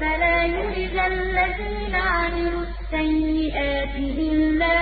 فَلَا يُجْزَى الَّذِينَ عَمِلُوا السَّيِّئَاتِ إِلَّا